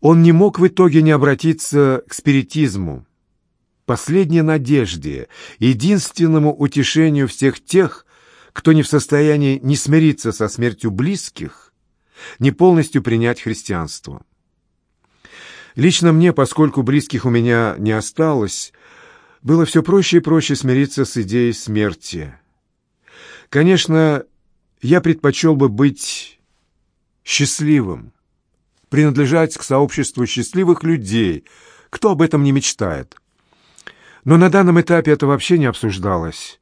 Он не мог в итоге не обратиться к спиритизму, последней надежде, единственному утешению всех тех, кто не в состоянии не смириться со смертью близких, не полностью принять христианство. Лично мне, поскольку близких у меня не осталось, было все проще и проще смириться с идеей смерти. Конечно, я предпочел бы быть счастливым, принадлежать к сообществу счастливых людей, кто об этом не мечтает. Но на данном этапе это вообще не обсуждалось.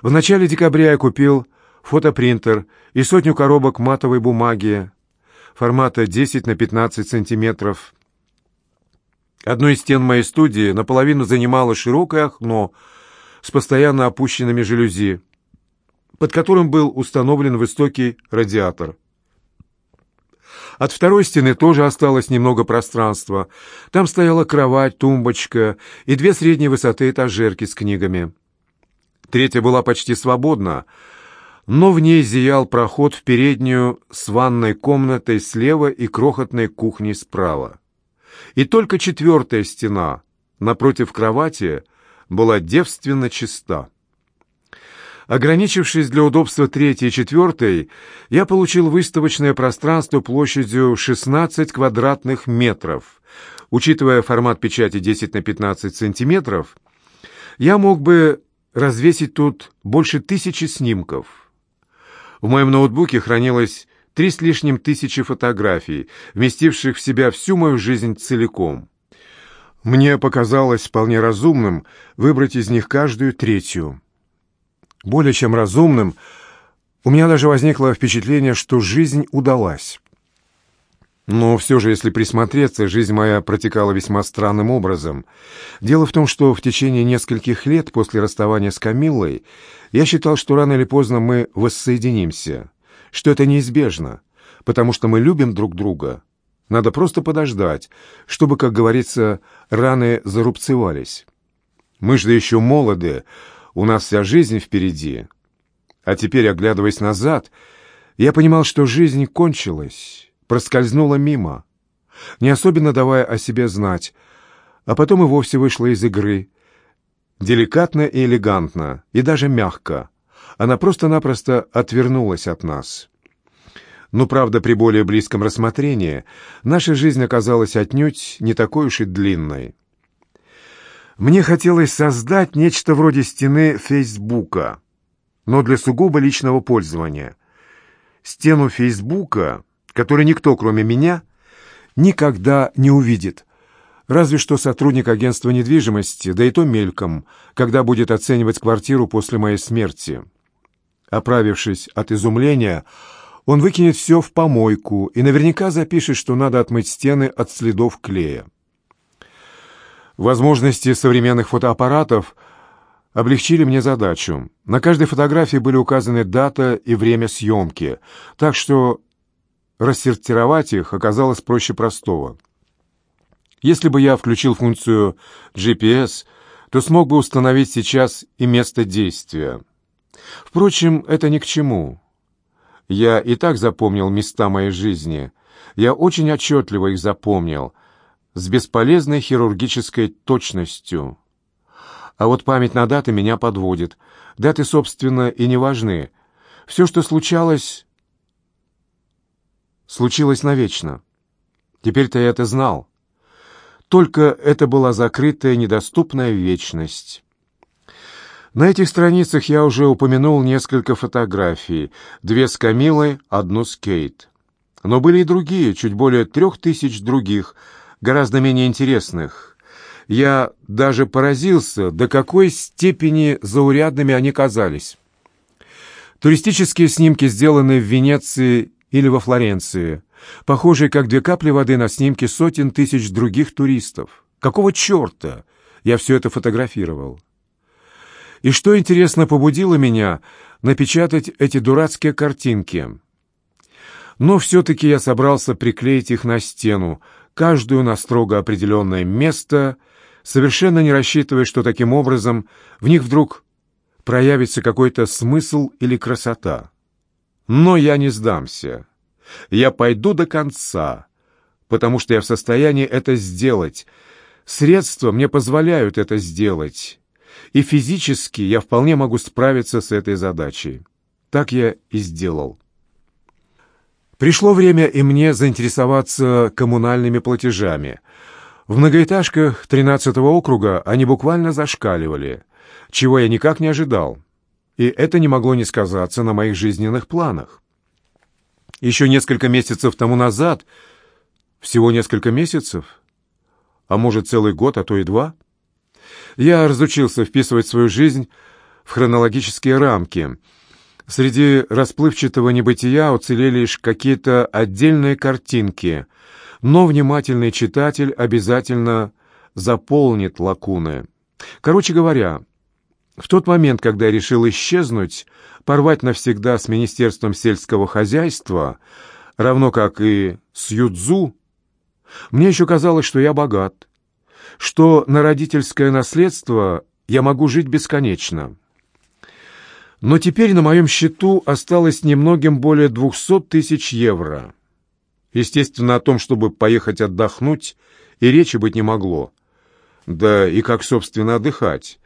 В начале декабря я купил фотопринтер и сотню коробок матовой бумаги формата 10 на 15 сантиметров. Одну из стен моей студии наполовину занимало широкое окно с постоянно опущенными жалюзи, под которым был установлен высокий радиатор. От второй стены тоже осталось немного пространства. Там стояла кровать, тумбочка и две средней высоты этажерки с книгами. Третья была почти свободна, но в ней зиял проход в переднюю с ванной комнатой слева и крохотной кухней справа. И только четвертая стена, напротив кровати, была девственно чиста. Ограничившись для удобства третьей и четвертой, я получил выставочное пространство площадью 16 квадратных метров. Учитывая формат печати 10 на 15 сантиметров, я мог бы развесить тут больше тысячи снимков. В моем ноутбуке хранилось три с лишним тысячи фотографий, вместивших в себя всю мою жизнь целиком. Мне показалось вполне разумным выбрать из них каждую третью. Более чем разумным, у меня даже возникло впечатление, что жизнь удалась. Но все же, если присмотреться, жизнь моя протекала весьма странным образом. Дело в том, что в течение нескольких лет после расставания с Камиллой я считал, что рано или поздно мы воссоединимся, что это неизбежно, потому что мы любим друг друга. Надо просто подождать, чтобы, как говорится, раны зарубцевались. Мы же еще молоды, у нас вся жизнь впереди. А теперь, оглядываясь назад, я понимал, что жизнь кончилась проскользнула мимо, не особенно давая о себе знать, а потом и вовсе вышла из игры. Деликатно и элегантно, и даже мягко. Она просто-напросто отвернулась от нас. Но, правда, при более близком рассмотрении наша жизнь оказалась отнюдь не такой уж и длинной. Мне хотелось создать нечто вроде стены Фейсбука, но для сугубо личного пользования. Стену Фейсбука который никто, кроме меня, никогда не увидит. Разве что сотрудник агентства недвижимости, да и то мельком, когда будет оценивать квартиру после моей смерти. Оправившись от изумления, он выкинет все в помойку и наверняка запишет, что надо отмыть стены от следов клея. Возможности современных фотоаппаратов облегчили мне задачу. На каждой фотографии были указаны дата и время съемки, так что рассортировать их оказалось проще простого. Если бы я включил функцию GPS, то смог бы установить сейчас и место действия. Впрочем, это ни к чему. Я и так запомнил места моей жизни. Я очень отчетливо их запомнил, с бесполезной хирургической точностью. А вот память на даты меня подводит. Даты, собственно, и не важны. Все, что случалось, случилось навечно. Теперь-то я это знал. Только это была закрытая, недоступная вечность. На этих страницах я уже упомянул несколько фотографий. Две с Камилой, одну с Кейт. Но были и другие, чуть более трех тысяч других, гораздо менее интересных. Я даже поразился, до какой степени заурядными они казались. Туристические снимки, сделанные в Венеции или во Флоренции, похожие как две капли воды на снимки сотен тысяч других туристов. Какого черта я все это фотографировал? И что, интересно, побудило меня напечатать эти дурацкие картинки? Но все-таки я собрался приклеить их на стену, каждую на строго определенное место, совершенно не рассчитывая, что таким образом в них вдруг проявится какой-то смысл или красота. Но я не сдамся. Я пойду до конца, потому что я в состоянии это сделать. Средства мне позволяют это сделать. И физически я вполне могу справиться с этой задачей. Так я и сделал. Пришло время и мне заинтересоваться коммунальными платежами. В многоэтажках 13-го округа они буквально зашкаливали, чего я никак не ожидал. И это не могло не сказаться на моих жизненных планах. Еще несколько месяцев тому назад, всего несколько месяцев, а может целый год, а то и два, я разучился вписывать свою жизнь в хронологические рамки. Среди расплывчатого небытия уцелели лишь какие-то отдельные картинки, но внимательный читатель обязательно заполнит лакуны. Короче говоря, в тот момент, когда я решил исчезнуть, порвать навсегда с Министерством сельского хозяйства, равно как и с Юдзу, мне еще казалось, что я богат, что на родительское наследство я могу жить бесконечно. Но теперь на моем счету осталось немногим более двухсот тысяч евро. Естественно, о том, чтобы поехать отдохнуть, и речи быть не могло. Да и как, собственно, отдыхать?